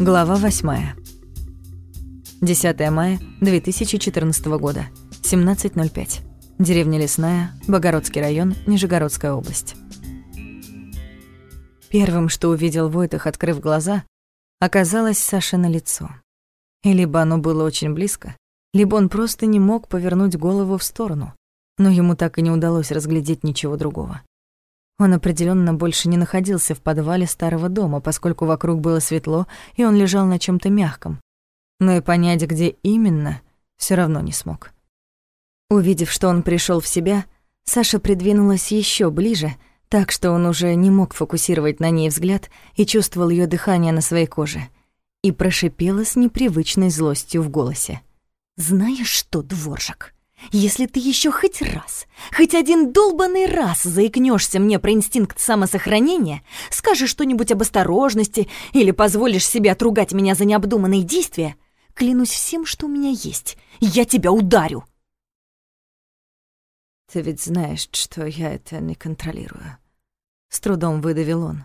Глава 8. 10 мая 2014 года. 17.05. Деревня Лесная, Богородский район, Нижегородская область. Первым, что увидел Войтах, открыв глаза, оказалось Саша на лицо. И либо оно было очень близко, либо он просто не мог повернуть голову в сторону, но ему так и не удалось разглядеть ничего другого. Он определенно больше не находился в подвале старого дома, поскольку вокруг было светло, и он лежал на чем то мягком. Но и понять, где именно, все равно не смог. Увидев, что он пришел в себя, Саша придвинулась еще ближе, так что он уже не мог фокусировать на ней взгляд и чувствовал ее дыхание на своей коже, и прошипела с непривычной злостью в голосе. «Знаешь что, дворжик?» Если ты еще хоть раз, хоть один долбанный раз заикнешься мне про инстинкт самосохранения, скажешь что-нибудь об осторожности или позволишь себе отругать меня за необдуманные действия, клянусь всем, что у меня есть, я тебя ударю. Ты ведь знаешь, что я это не контролирую. С трудом выдавил он.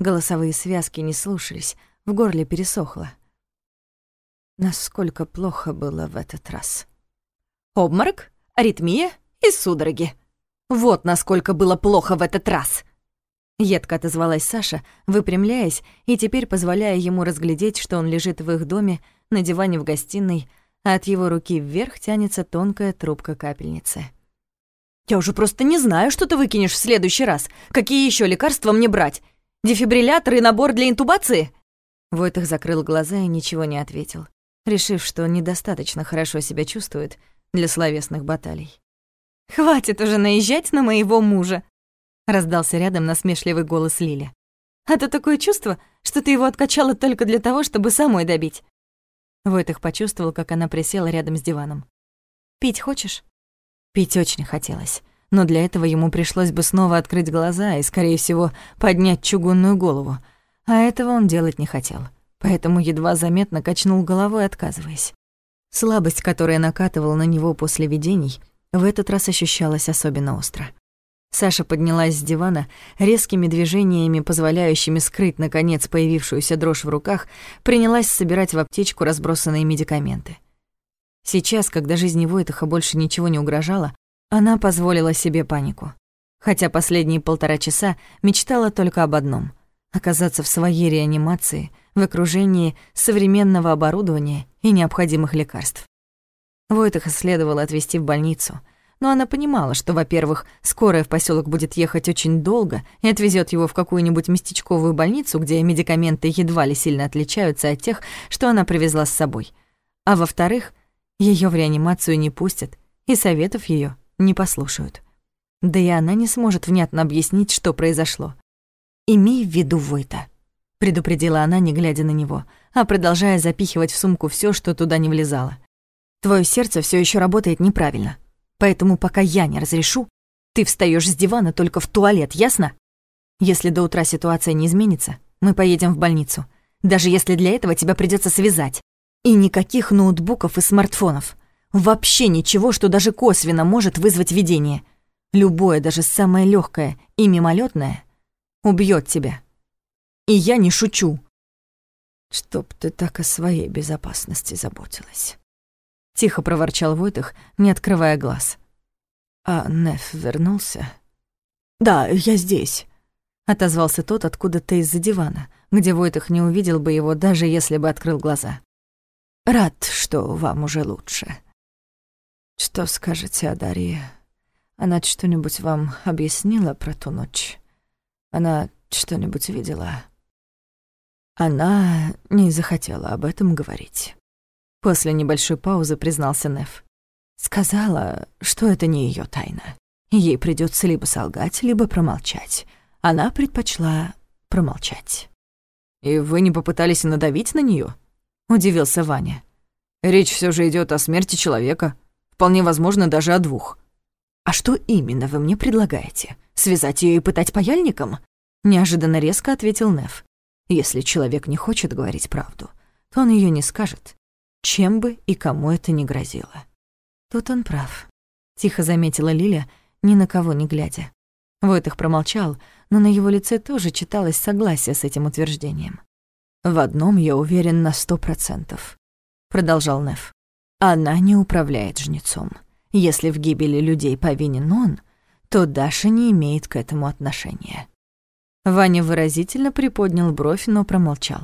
Голосовые связки не слушались, в горле пересохло. Насколько плохо было в этот раз. Обморок, аритмия и судороги. Вот насколько было плохо в этот раз. Едко отозвалась Саша, выпрямляясь и теперь позволяя ему разглядеть, что он лежит в их доме на диване в гостиной, а от его руки вверх тянется тонкая трубка капельницы. «Я уже просто не знаю, что ты выкинешь в следующий раз. Какие еще лекарства мне брать? Дефибриллятор и набор для интубации?» Войтых закрыл глаза и ничего не ответил, решив, что недостаточно хорошо себя чувствует — для словесных баталий. «Хватит уже наезжать на моего мужа!» — раздался рядом насмешливый голос Лили. «А то такое чувство, что ты его откачала только для того, чтобы самой добить». Войтых почувствовал, как она присела рядом с диваном. «Пить хочешь?» Пить очень хотелось, но для этого ему пришлось бы снова открыть глаза и, скорее всего, поднять чугунную голову, а этого он делать не хотел, поэтому едва заметно качнул головой, отказываясь. Слабость, которая накатывала на него после видений, в этот раз ощущалась особенно остро. Саша поднялась с дивана, резкими движениями, позволяющими скрыть, наконец, появившуюся дрожь в руках, принялась собирать в аптечку разбросанные медикаменты. Сейчас, когда жизни Войтаха больше ничего не угрожало, она позволила себе панику. Хотя последние полтора часа мечтала только об одном — оказаться в своей реанимации — в окружении современного оборудования и необходимых лекарств. Войтаха следовало отвезти в больницу, но она понимала, что, во-первых, скорая в поселок будет ехать очень долго и отвезет его в какую-нибудь местечковую больницу, где медикаменты едва ли сильно отличаются от тех, что она привезла с собой. А во-вторых, ее в реанимацию не пустят и советов ее не послушают. Да и она не сможет внятно объяснить, что произошло. Имей в виду Войта предупредила она, не глядя на него, а продолжая запихивать в сумку все, что туда не влезало. Твое сердце все еще работает неправильно. Поэтому пока я не разрешу, ты встаешь с дивана только в туалет, ясно? Если до утра ситуация не изменится, мы поедем в больницу. Даже если для этого тебя придется связать. И никаких ноутбуков и смартфонов. Вообще ничего, что даже косвенно может вызвать видение. Любое, даже самое легкое и мимолетное, убьет тебя. И я не шучу. Чтоб ты так о своей безопасности заботилась. Тихо проворчал Войтых, не открывая глаз. А Неф вернулся? Да, я здесь. Отозвался тот откуда-то из-за дивана, где Войтых не увидел бы его, даже если бы открыл глаза. Рад, что вам уже лучше. Что скажете о Дарье? Она что-нибудь вам объяснила про ту ночь? Она что-нибудь видела? Она не захотела об этом говорить. После небольшой паузы признался Неф. Сказала, что это не ее тайна. Ей придется либо солгать, либо промолчать. Она предпочла промолчать. «И вы не попытались надавить на нее? удивился Ваня. «Речь все же идет о смерти человека. Вполне возможно, даже о двух». «А что именно вы мне предлагаете? Связать ее и пытать паяльником?» Неожиданно резко ответил Неф. Если человек не хочет говорить правду, то он ее не скажет, чем бы и кому это ни грозило. Тут он прав. Тихо заметила Лиля, ни на кого не глядя. Войтых промолчал, но на его лице тоже читалось согласие с этим утверждением. В одном я уверен на сто процентов, продолжал Неф. Она не управляет жнецом. Если в гибели людей повинен он, то Даша не имеет к этому отношения. Ваня выразительно приподнял бровь, но промолчал.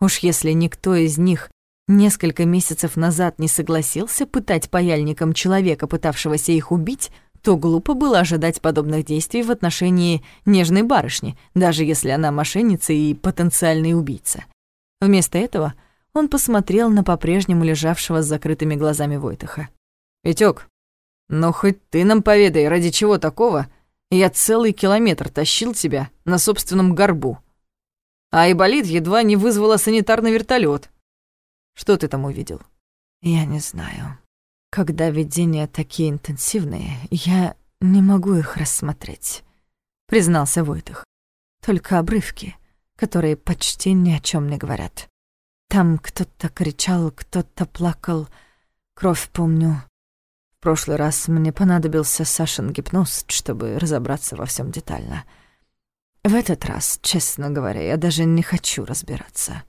Уж если никто из них несколько месяцев назад не согласился пытать паяльником человека, пытавшегося их убить, то глупо было ожидать подобных действий в отношении нежной барышни, даже если она мошенница и потенциальный убийца. Вместо этого он посмотрел на по-прежнему лежавшего с закрытыми глазами Войтыха. «Витёк, ну хоть ты нам поведай, ради чего такого я целый километр тащил тебя на собственном горбу. А Айболит едва не вызвала санитарный вертолет. Что ты там увидел?» «Я не знаю», когда видения такие интенсивные, я не могу их рассмотреть, признался Войтых. Только обрывки, которые почти ни о чем не говорят. Там кто-то кричал, кто-то плакал. Кровь помню. Прошлый раз мне понадобился Сашин гипноз, чтобы разобраться во всем детально. В этот раз, честно говоря, я даже не хочу разбираться.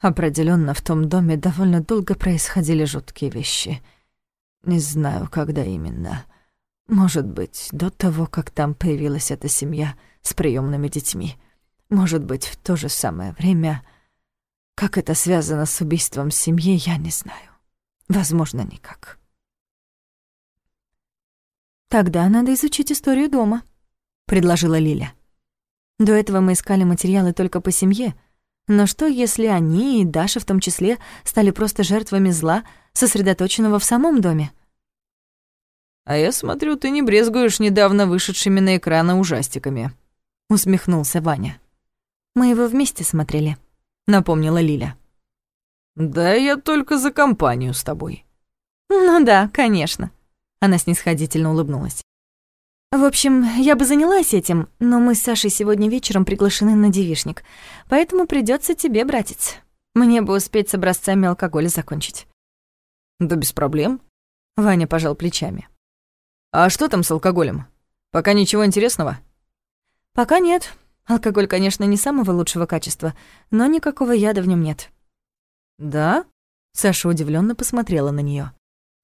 Определенно в том доме довольно долго происходили жуткие вещи — не знаю, когда именно. Может быть, до того, как там появилась эта семья с приемными детьми. Может быть, в то же самое время. Как это связано с убийством семьи, я не знаю. Возможно, никак. «Тогда надо изучить историю дома», — предложила Лиля. «До этого мы искали материалы только по семье, но что, если они, и Даша в том числе, стали просто жертвами зла, сосредоточенного в самом доме?» «А я смотрю, ты не брезгуешь недавно вышедшими на экраны ужастиками», — усмехнулся Ваня. «Мы его вместе смотрели», — напомнила Лиля. «Да я только за компанию с тобой». «Ну да, конечно», — она снисходительно улыбнулась. В общем, я бы занялась этим, но мы с Сашей сегодня вечером приглашены на девишник, поэтому придется тебе, братец. Мне бы успеть с образцами алкоголя закончить». «Да без проблем», — Ваня пожал плечами. «А что там с алкоголем? Пока ничего интересного?» «Пока нет. Алкоголь, конечно, не самого лучшего качества, но никакого яда в нем нет». «Да?» Саша удивленно посмотрела на нее.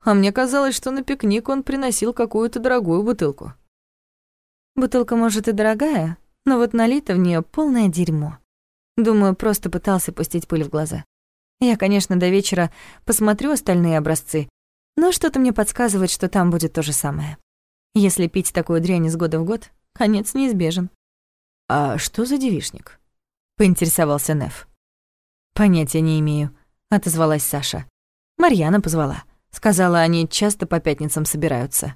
«А мне казалось, что на пикник он приносил какую-то дорогую бутылку». Бутылка, может, и дорогая, но вот налито в нее полное дерьмо. Думаю, просто пытался пустить пыль в глаза. Я, конечно, до вечера посмотрю остальные образцы, но что-то мне подсказывает, что там будет то же самое. Если пить такую дрянь из года в год, конец неизбежен. «А что за девишник?» — поинтересовался Неф. «Понятия не имею», — отозвалась Саша. Марьяна позвала. Сказала, они часто по пятницам собираются.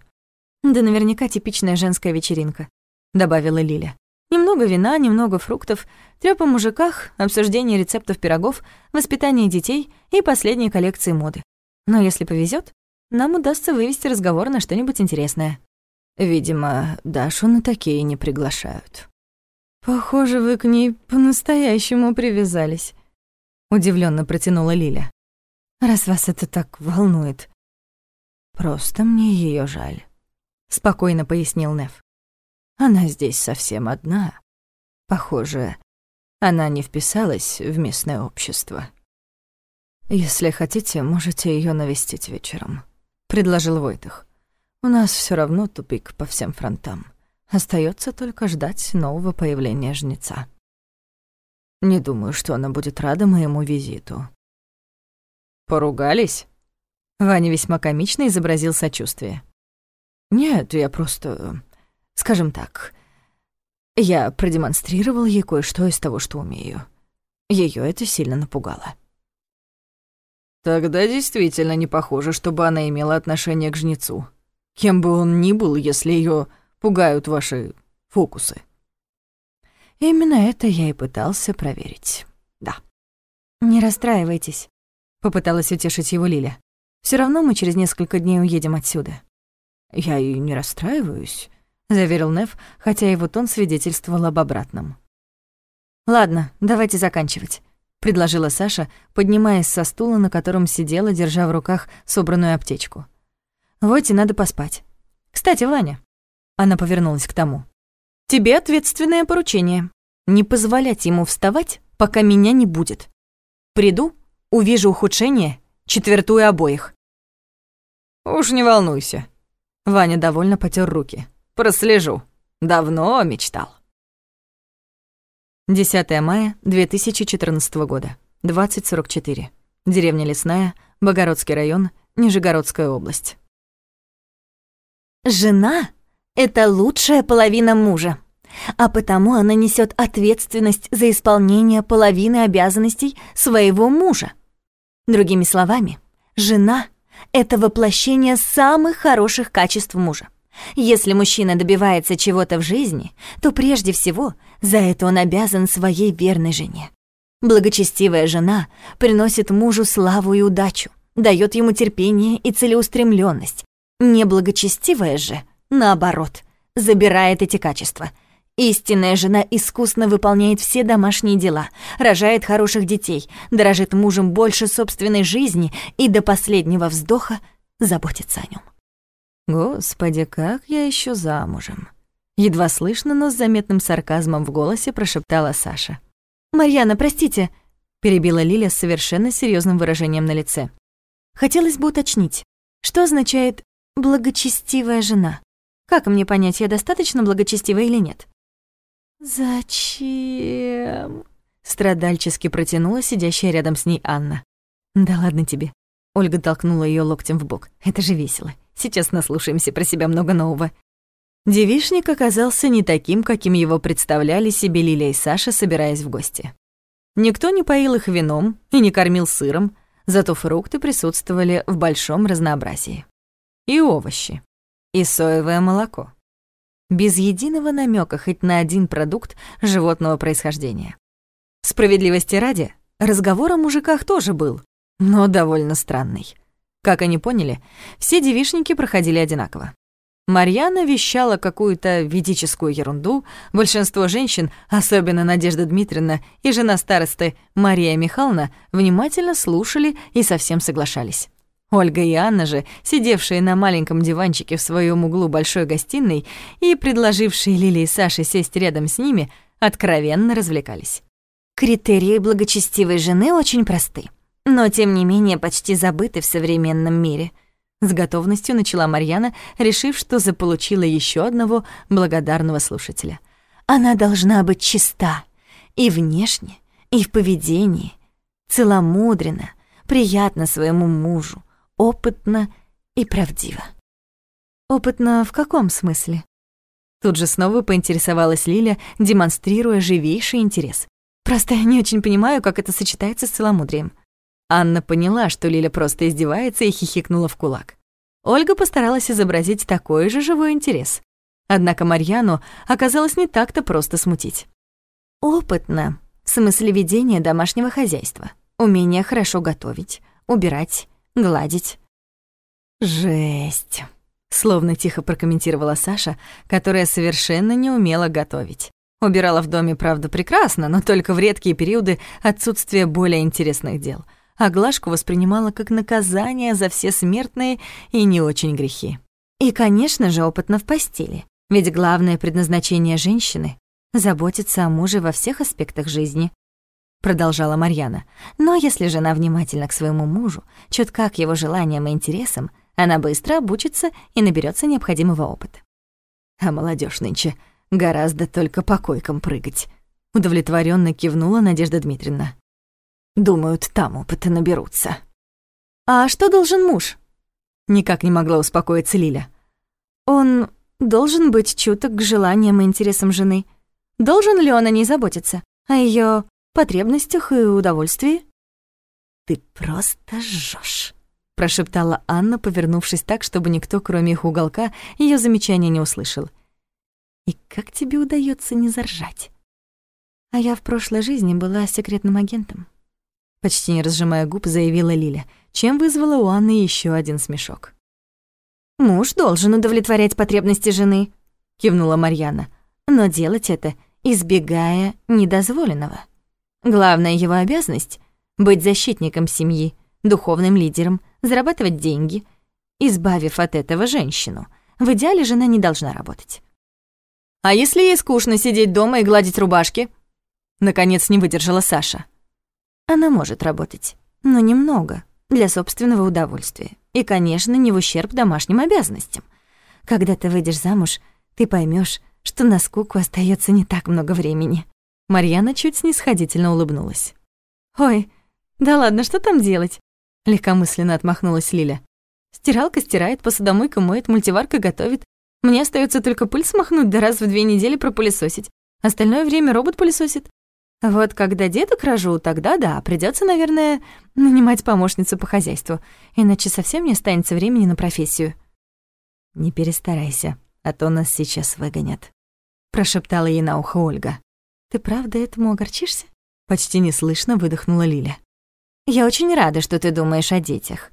«Да наверняка типичная женская вечеринка», — добавила Лиля. «Немного вина, немного фруктов, трёп о мужиках, обсуждение рецептов пирогов, воспитание детей и последние коллекции моды. Но если повезет, нам удастся вывести разговор на что-нибудь интересное». «Видимо, Дашу на такие не приглашают». «Похоже, вы к ней по-настоящему привязались», — удивленно протянула Лиля. «Раз вас это так волнует». «Просто мне ее жаль» спокойно пояснил Нев. Она здесь совсем одна. Похоже, она не вписалась в местное общество. Если хотите, можете ее навестить вечером, предложил Войтых. У нас все равно тупик по всем фронтам. Остается только ждать нового появления жнеца. Не думаю, что она будет рада моему визиту. Поругались? Ваня весьма комично изобразил сочувствие. Нет, я просто... Скажем так, я продемонстрировал ей кое-что из того, что умею. Ее это сильно напугало. Тогда действительно не похоже, чтобы она имела отношение к жнецу. Кем бы он ни был, если ее пугают ваши фокусы. Именно это я и пытался проверить. Да. Не расстраивайтесь, попыталась утешить его Лиля. Все равно мы через несколько дней уедем отсюда. «Я и не расстраиваюсь», — заверил Нев, хотя его тон свидетельствовал об обратном. «Ладно, давайте заканчивать», — предложила Саша, поднимаясь со стула, на котором сидела, держа в руках собранную аптечку. «Войте, надо поспать. Кстати, Ваня...» Она повернулась к тому. «Тебе ответственное поручение. Не позволять ему вставать, пока меня не будет. Приду, увижу ухудшение, четвертую обоих. Уж не волнуйся. Ваня довольно потер руки. Прослежу. Давно мечтал. 10 мая 2014 года, 20.44. Деревня Лесная, Богородский район, Нижегородская область. Жена — это лучшая половина мужа, а потому она несет ответственность за исполнение половины обязанностей своего мужа. Другими словами, жена — это воплощение самых хороших качеств мужа. Если мужчина добивается чего-то в жизни, то прежде всего за это он обязан своей верной жене. Благочестивая жена приносит мужу славу и удачу, дает ему терпение и целеустремленность. Неблагочестивая же, наоборот, забирает эти качества. Истинная жена искусно выполняет все домашние дела, рожает хороших детей, дорожит мужем больше собственной жизни и до последнего вздоха заботится о нем. Господи, как я еще замужем. Едва слышно, но с заметным сарказмом в голосе прошептала Саша. «Марьяна, простите», — перебила Лиля с совершенно серьезным выражением на лице. «Хотелось бы уточнить, что означает «благочестивая жена»? Как мне понять, я достаточно благочестива или нет?» «Зачем?» — страдальчески протянула сидящая рядом с ней Анна. «Да ладно тебе». Ольга толкнула ее локтем в бок. «Это же весело. Сейчас наслушаемся про себя много нового. Девишник оказался не таким, каким его представляли себе Лилия и Саша, собираясь в гости. Никто не поил их вином и не кормил сыром, зато фрукты присутствовали в большом разнообразии. И овощи, и соевое молоко. Без единого намека хоть на один продукт животного происхождения. Справедливости ради, разговор о мужиках тоже был, но довольно странный. Как они поняли, все девишники проходили одинаково. Марьяна вещала какую-то ведическую ерунду, большинство женщин, особенно Надежда Дмитриевна и жена старосты Мария Михайловна, внимательно слушали и совсем соглашались. Ольга и Анна же, сидевшие на маленьком диванчике в своем углу большой гостиной и предложившие Лиле и Саше сесть рядом с ними, откровенно развлекались. Критерии благочестивой жены очень просты но тем не менее почти забыты в современном мире. С готовностью начала Марьяна, решив, что заполучила еще одного благодарного слушателя. Она должна быть чиста и внешне, и в поведении, целомудренно, приятно своему мужу, опытно и правдиво. Опытно в каком смысле? Тут же снова поинтересовалась Лиля, демонстрируя живейший интерес. Просто я не очень понимаю, как это сочетается с целомудрием. Анна поняла, что Лиля просто издевается и хихикнула в кулак. Ольга постаралась изобразить такой же живой интерес. Однако Марьяну оказалось не так-то просто смутить. Опытно, в смысле ведения домашнего хозяйства. Умение хорошо готовить, убирать, гладить. «Жесть», — словно тихо прокомментировала Саша, которая совершенно не умела готовить. Убирала в доме, правда, прекрасно, но только в редкие периоды отсутствия более интересных дел — а Глашку воспринимала как наказание за все смертные и не очень грехи. И, конечно же, опытно в постели, ведь главное предназначение женщины — заботиться о муже во всех аспектах жизни, продолжала Марьяна. Но если жена внимательна к своему мужу, чутка к его желаниям и интересам, она быстро обучится и наберется необходимого опыта. А молодежь нынче гораздо только по койкам прыгать. Удовлетворенно кивнула Надежда Дмитриевна. Думают, там опыта наберутся. А что должен муж? Никак не могла успокоиться Лиля. Он должен быть чуток к желаниям и интересам жены. Должен ли он о ней заботиться? О ее потребностях и удовольствии? Ты просто жжешь, прошептала Анна, повернувшись так, чтобы никто, кроме их уголка, ее замечания не услышал. И как тебе удается не заржать? А я в прошлой жизни была секретным агентом почти не разжимая губ, заявила Лиля, чем вызвала у Анны еще один смешок. «Муж должен удовлетворять потребности жены», — кивнула Марьяна, «но делать это, избегая недозволенного. Главная его обязанность — быть защитником семьи, духовным лидером, зарабатывать деньги, избавив от этого женщину. В идеале жена не должна работать». «А если ей скучно сидеть дома и гладить рубашки?» Наконец не выдержала Саша. Она может работать, но немного, для собственного удовольствия. И, конечно, не в ущерб домашним обязанностям. Когда ты выйдешь замуж, ты поймешь, что на скуку остается не так много времени». Марьяна чуть снисходительно улыбнулась. «Ой, да ладно, что там делать?» Легкомысленно отмахнулась Лиля. «Стиралка стирает, посудомойка моет, мультиварка готовит. Мне остается только пыль смахнуть да раз в две недели пропылесосить. Остальное время робот пылесосит. Вот когда деток рожу, тогда да, придется, наверное, нанимать помощницу по хозяйству, иначе совсем не останется времени на профессию. Не перестарайся, а то нас сейчас выгонят, прошептала ей на ухо Ольга. Ты правда этому огорчишься? Почти неслышно выдохнула Лиля. Я очень рада, что ты думаешь о детях.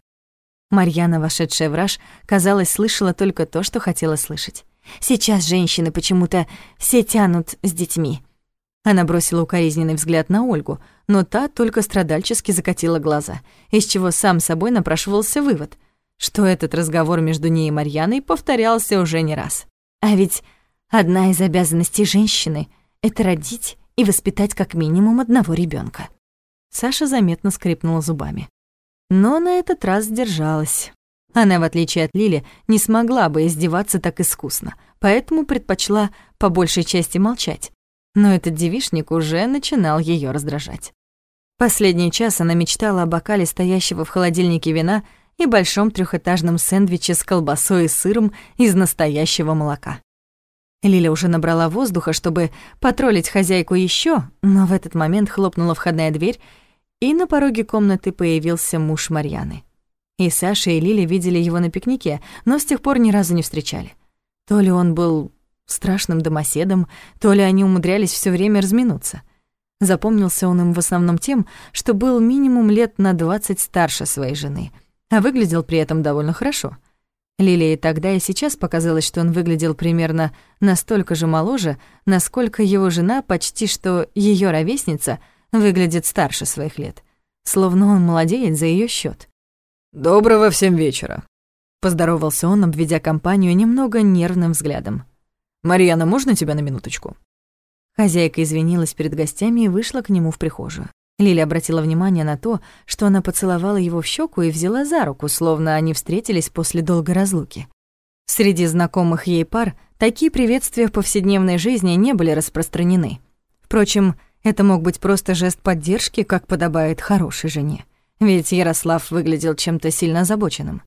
Марьяна, вошедшая в раж, казалось, слышала только то, что хотела слышать. Сейчас женщины почему-то все тянут с детьми. Она бросила укоризненный взгляд на Ольгу, но та только страдальчески закатила глаза, из чего сам собой напрашивался вывод, что этот разговор между ней и Марьяной повторялся уже не раз. А ведь одна из обязанностей женщины — это родить и воспитать как минимум одного ребенка. Саша заметно скрипнула зубами. Но на этот раз сдержалась. Она, в отличие от Лили, не смогла бы издеваться так искусно, поэтому предпочла по большей части молчать, но этот девишник уже начинал ее раздражать. Последний час она мечтала о бокале стоящего в холодильнике вина и большом трехэтажном сэндвиче с колбасой и сыром из настоящего молока. Лиля уже набрала воздуха, чтобы потроллить хозяйку еще, но в этот момент хлопнула входная дверь, и на пороге комнаты появился муж Марьяны. И Саша и Лиля видели его на пикнике, но с тех пор ни разу не встречали. То ли он был страшным домоседом, то ли они умудрялись все время разминуться. Запомнился он им в основном тем, что был минимум лет на 20 старше своей жены, а выглядел при этом довольно хорошо. Лилии тогда и сейчас показалось, что он выглядел примерно настолько же моложе, насколько его жена, почти что ее ровесница, выглядит старше своих лет. Словно он молодеет за ее счет. «Доброго всем вечера», — поздоровался он, обведя компанию немного нервным взглядом. «Марьяна, можно тебя на минуточку?» Хозяйка извинилась перед гостями и вышла к нему в прихожую. Лиля обратила внимание на то, что она поцеловала его в щеку и взяла за руку, словно они встретились после долгой разлуки. Среди знакомых ей пар такие приветствия в повседневной жизни не были распространены. Впрочем, это мог быть просто жест поддержки, как подобает хорошей жене. Ведь Ярослав выглядел чем-то сильно озабоченным.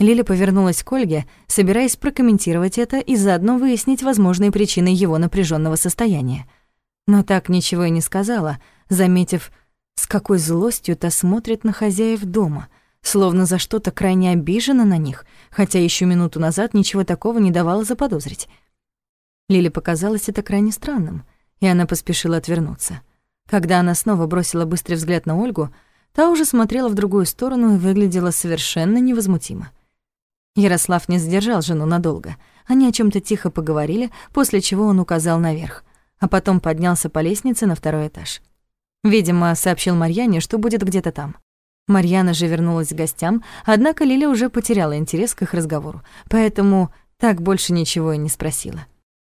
Лиля повернулась к Ольге, собираясь прокомментировать это и заодно выяснить возможные причины его напряженного состояния. Но так ничего и не сказала, заметив, с какой злостью та смотрит на хозяев дома, словно за что-то крайне обижена на них, хотя еще минуту назад ничего такого не давала заподозрить. Лиле показалось это крайне странным, и она поспешила отвернуться. Когда она снова бросила быстрый взгляд на Ольгу, та уже смотрела в другую сторону и выглядела совершенно невозмутимо. Ярослав не задержал жену надолго. Они о чем то тихо поговорили, после чего он указал наверх, а потом поднялся по лестнице на второй этаж. Видимо, сообщил Марьяне, что будет где-то там. Марьяна же вернулась к гостям, однако Лиля уже потеряла интерес к их разговору, поэтому так больше ничего и не спросила.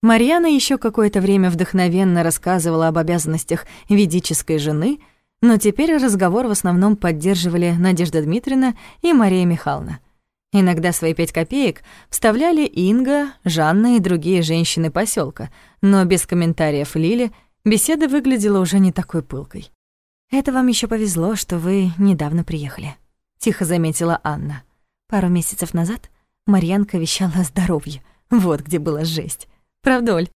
Марьяна еще какое-то время вдохновенно рассказывала об обязанностях ведической жены, но теперь разговор в основном поддерживали Надежда Дмитриевна и Мария Михайловна. Иногда свои пять копеек вставляли Инга, Жанна и другие женщины поселка, но без комментариев Лили беседа выглядела уже не такой пылкой. «Это вам еще повезло, что вы недавно приехали», — тихо заметила Анна. Пару месяцев назад Марьянка вещала о здоровье. Вот где была жесть. Правда, Оль?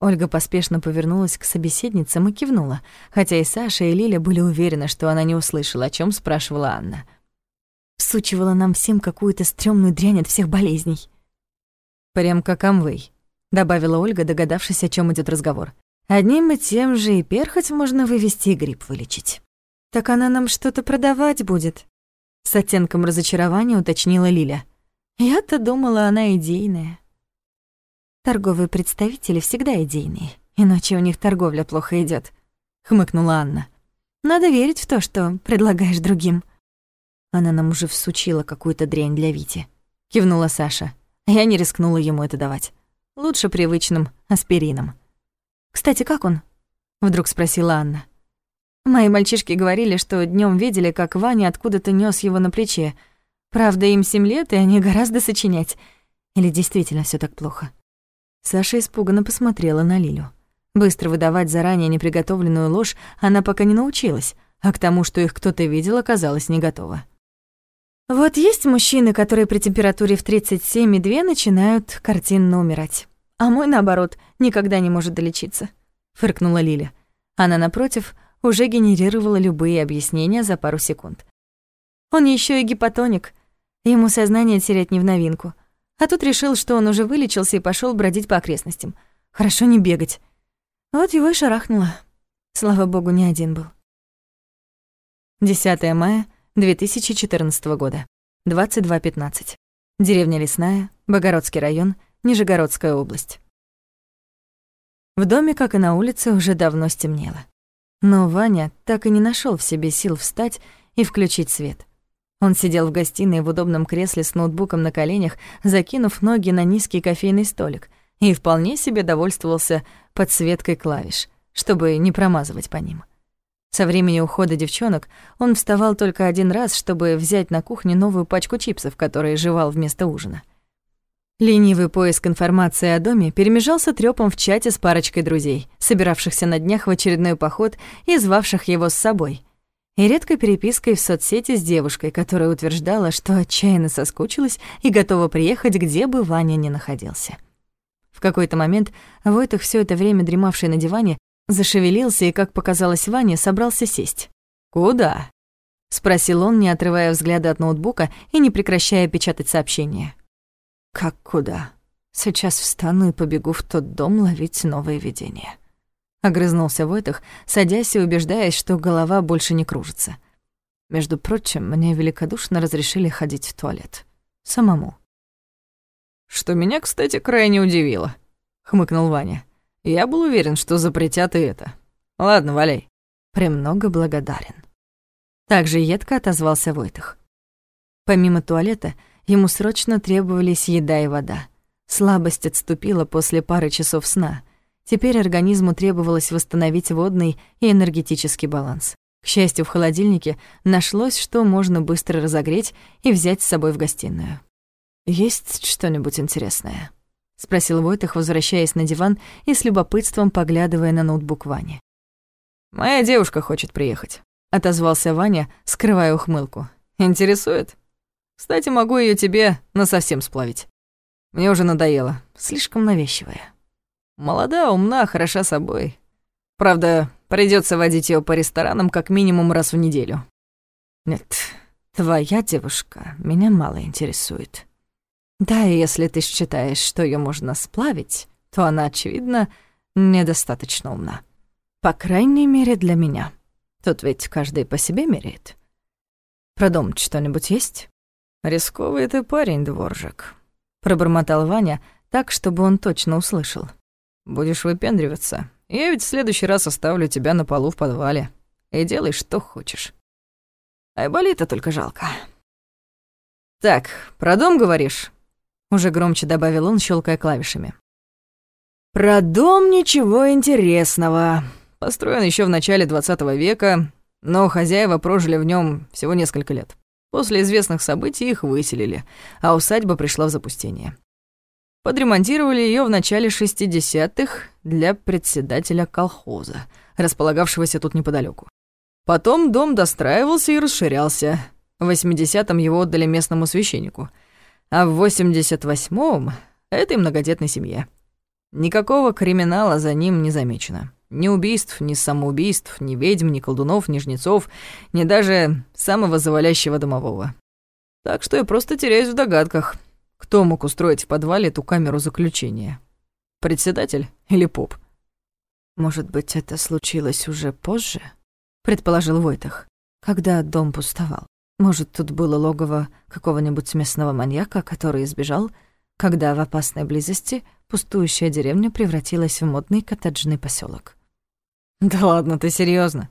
Ольга поспешно повернулась к собеседницам и кивнула, хотя и Саша, и Лиля были уверены, что она не услышала, о чем спрашивала Анна всучивала нам всем какую-то стрёмную дрянь от всех болезней. «Прям как Амвей», — добавила Ольга, догадавшись, о чем идет разговор. «Одним и тем же и перхоть можно вывести, и грипп вылечить». «Так она нам что-то продавать будет?» С оттенком разочарования уточнила Лиля. «Я-то думала, она идейная». «Торговые представители всегда идейные, иначе у них торговля плохо идет, хмыкнула Анна. «Надо верить в то, что предлагаешь другим». Она нам уже всучила какую-то дрянь для Вити. Кивнула Саша. Я не рискнула ему это давать. Лучше привычным аспирином. «Кстати, как он?» Вдруг спросила Анна. Мои мальчишки говорили, что днем видели, как Ваня откуда-то нёс его на плече. Правда, им семь лет, и они гораздо сочинять. Или действительно все так плохо? Саша испуганно посмотрела на Лилю. Быстро выдавать заранее неприготовленную ложь она пока не научилась, а к тому, что их кто-то видел, оказалась не готова. Вот есть мужчины, которые при температуре в 37,2 начинают картинно умирать. А мой, наоборот, никогда не может долечиться. Фыркнула Лиля. Она, напротив, уже генерировала любые объяснения за пару секунд. Он еще и гипотоник. Ему сознание терять не в новинку. А тут решил, что он уже вылечился и пошел бродить по окрестностям. Хорошо не бегать. Вот его и шарахнуло. Слава богу, не один был. 10 мая 2014 года. 22.15. Деревня Лесная, Богородский район, Нижегородская область. В доме, как и на улице, уже давно стемнело. Но Ваня так и не нашел в себе сил встать и включить свет. Он сидел в гостиной в удобном кресле с ноутбуком на коленях, закинув ноги на низкий кофейный столик, и вполне себе довольствовался подсветкой клавиш, чтобы не промазывать по ним. Со времени ухода девчонок он вставал только один раз, чтобы взять на кухне новую пачку чипсов, которые жевал вместо ужина. Ленивый поиск информации о доме перемежался трёпом в чате с парочкой друзей, собиравшихся на днях в очередной поход и звавших его с собой — и редкой перепиской в соцсети с девушкой, которая утверждала, что отчаянно соскучилась и готова приехать, где бы Ваня ни находился. В какой-то момент Войтах, все это время дремавший на диване, зашевелился и, как показалось Ване, собрался сесть. «Куда?» — спросил он, не отрывая взгляда от ноутбука и не прекращая печатать сообщение. «Как куда? Сейчас встану и побегу в тот дом ловить новые видения». Огрызнулся Войтах, садясь и убеждаясь, что голова больше не кружится. Между прочим, мне великодушно разрешили ходить в туалет. Самому. «Что меня, кстати, крайне удивило», — хмыкнул Ваня. «Я был уверен, что запретят и это. Ладно, валяй». «Премного благодарен». Также едко отозвался Войтах. Помимо туалета, ему срочно требовались еда и вода. Слабость отступила после пары часов сна — Теперь организму требовалось восстановить водный и энергетический баланс. К счастью, в холодильнике нашлось, что можно быстро разогреть и взять с собой в гостиную. «Есть что-нибудь интересное?» — спросил Войтах, возвращаясь на диван и с любопытством поглядывая на ноутбук Вани. «Моя девушка хочет приехать», — отозвался Ваня, скрывая ухмылку. «Интересует? Кстати, могу ее тебе насовсем сплавить. Мне уже надоело, слишком навязчивая». Молода, умна, хороша собой. Правда, придется водить ее по ресторанам как минимум раз в неделю. Нет, твоя девушка меня мало интересует. Да, и если ты считаешь, что ее можно сплавить, то она, очевидно, недостаточно умна. По крайней мере, для меня. Тут ведь каждый по себе меряет. Продумать что-нибудь есть? Рисковый ты парень, дворжик. Пробормотал Ваня так, чтобы он точно услышал. Будешь выпендриваться. Я ведь в следующий раз оставлю тебя на полу в подвале. И делай, что хочешь. Айболита только жалко. Так, про дом говоришь? Уже громче добавил он, щелкая клавишами. Про дом ничего интересного. Построен еще в начале 20 века, но хозяева прожили в нем всего несколько лет. После известных событий их выселили, а усадьба пришла в запустение. Подремонтировали ее в начале 60-х для председателя колхоза, располагавшегося тут неподалеку. Потом дом достраивался и расширялся. В 80-м его отдали местному священнику, а в 88-м — этой многодетной семье. Никакого криминала за ним не замечено. Ни убийств, ни самоубийств, ни ведьм, ни колдунов, ни жнецов, ни даже самого завалящего домового. Так что я просто теряюсь в догадках — кто мог устроить в подвале эту камеру заключения? Председатель или поп? Может быть, это случилось уже позже? Предположил Войтах, когда дом пустовал. Может, тут было логово какого-нибудь местного маньяка, который избежал, когда в опасной близости пустующая деревня превратилась в модный коттеджный поселок. «Да ладно, ты серьезно?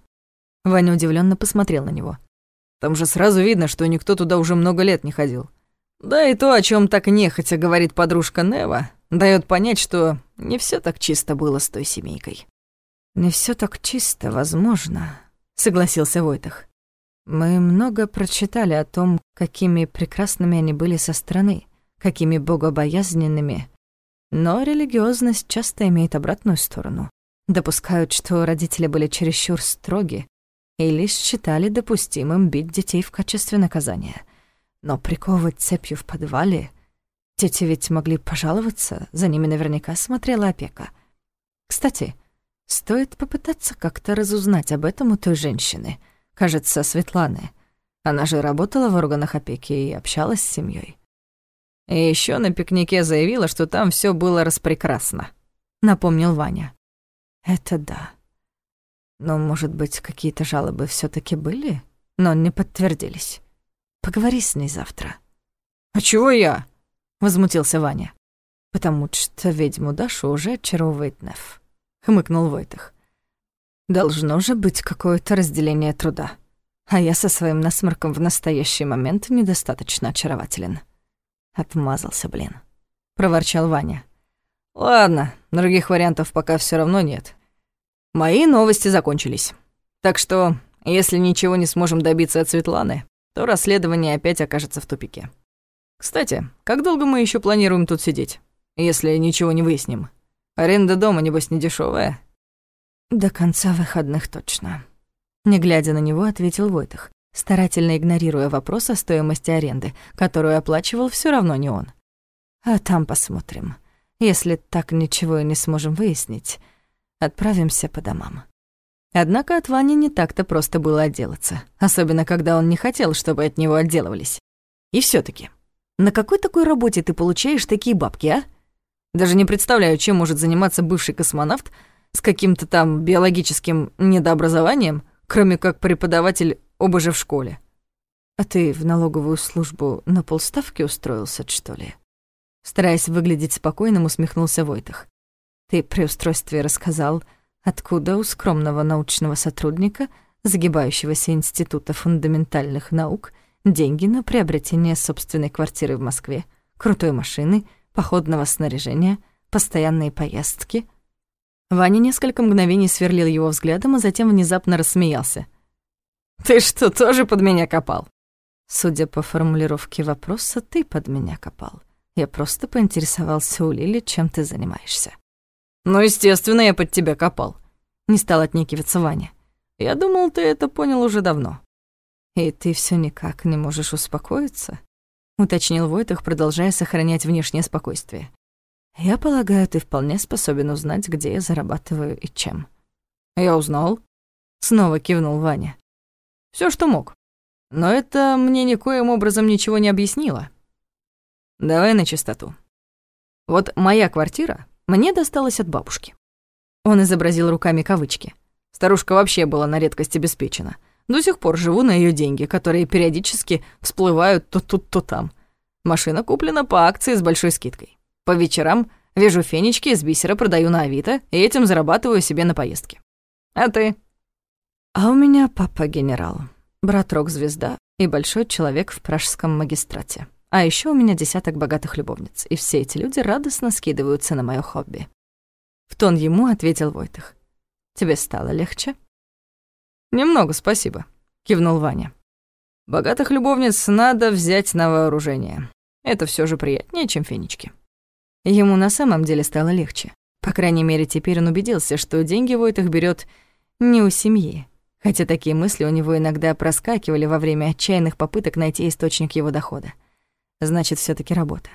Ваня удивленно посмотрел на него. «Там же сразу видно, что никто туда уже много лет не ходил. Да и то, о чем так нехотя говорит подружка Нева, дает понять, что не все так чисто было с той семейкой. Не все так чисто, возможно, согласился Войтах. Мы много прочитали о том, какими прекрасными они были со стороны, какими богобоязненными. Но религиозность часто имеет обратную сторону. Допускают, что родители были чересчур строги и лишь считали допустимым бить детей в качестве наказания. Но приковывать цепью в подвале... Дети ведь могли пожаловаться, за ними наверняка смотрела опека. Кстати, стоит попытаться как-то разузнать об этом у той женщины, кажется, Светланы. Она же работала в органах опеки и общалась с семьей. И еще на пикнике заявила, что там все было распрекрасно, напомнил Ваня. Это да. Но, может быть, какие-то жалобы все таки были, но не подтвердились. Поговори с ней завтра. А чего я? возмутился Ваня. Потому что ведьму Дашу уже очаровывает Неф, хмыкнул Войтах. Должно же быть какое-то разделение труда. А я со своим насморком в настоящий момент недостаточно очарователен. Отмазался, блин. Проворчал Ваня. Ладно, других вариантов пока все равно нет. Мои новости закончились. Так что, если ничего не сможем добиться от Светланы, то расследование опять окажется в тупике. Кстати, как долго мы еще планируем тут сидеть, если ничего не выясним? Аренда дома, небось, не дешевая. До конца выходных точно. Не глядя на него, ответил Войтах старательно игнорируя вопрос о стоимости аренды, которую оплачивал все равно не он. А там посмотрим. Если так ничего и не сможем выяснить, отправимся по домам. Однако от Вани не так-то просто было отделаться, особенно когда он не хотел, чтобы от него отделывались. И все таки на какой такой работе ты получаешь такие бабки, а? Даже не представляю, чем может заниматься бывший космонавт с каким-то там биологическим недообразованием, кроме как преподаватель оба же в школе. А ты в налоговую службу на полставки устроился, что ли? Стараясь выглядеть спокойным, усмехнулся Войтах. Ты при устройстве рассказал, откуда у скромного научного сотрудника, загибающегося Института фундаментальных наук, деньги на приобретение собственной квартиры в Москве, крутой машины, походного снаряжения, постоянные поездки. Ваня несколько мгновений сверлил его взглядом, а затем внезапно рассмеялся — ты что, тоже под меня копал? Судя по формулировке вопроса, ты под меня копал. Я просто поинтересовался у Лили, чем ты занимаешься. Ну, естественно, я под тебя копал. Не стал отнекиваться Ваня. Я думал, ты это понял уже давно. И ты все никак не можешь успокоиться? Уточнил Войтах, продолжая сохранять внешнее спокойствие. Я полагаю, ты вполне способен узнать, где я зарабатываю и чем. Я узнал. Снова кивнул Ваня. Все, что мог. Но это мне никоим образом ничего не объяснило. Давай на чистоту. Вот моя квартира мне досталась от бабушки. Он изобразил руками кавычки. Старушка вообще была на редкость обеспечена. До сих пор живу на ее деньги, которые периодически всплывают то тут, то там. Машина куплена по акции с большой скидкой. По вечерам вяжу фенечки из бисера, продаю на Авито, и этим зарабатываю себе на поездки. А ты? А у меня папа генерал, брат рок-звезда и большой человек в пражском магистрате. А еще у меня десяток богатых любовниц, и все эти люди радостно скидываются на моё хобби. В тон ему ответил Войтых. «Тебе стало легче?» «Немного, спасибо», — кивнул Ваня. «Богатых любовниц надо взять на вооружение. Это все же приятнее, чем фенечки». Ему на самом деле стало легче. По крайней мере, теперь он убедился, что деньги Войтых берет не у семьи, хотя такие мысли у него иногда проскакивали во время отчаянных попыток найти источник его дохода. Значит, все таки работа.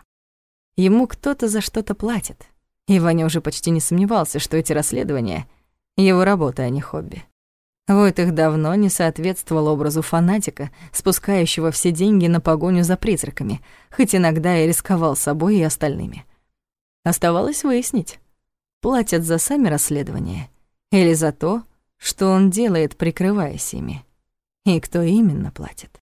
Ему кто-то за что-то платит. И Ваня уже почти не сомневался, что эти расследования — его работа, а не хобби. Войтых давно не соответствовал образу фанатика, спускающего все деньги на погоню за призраками, хоть иногда и рисковал собой и остальными. Оставалось выяснить, платят за сами расследования или за то, что он делает, прикрываясь ими? И кто именно платит?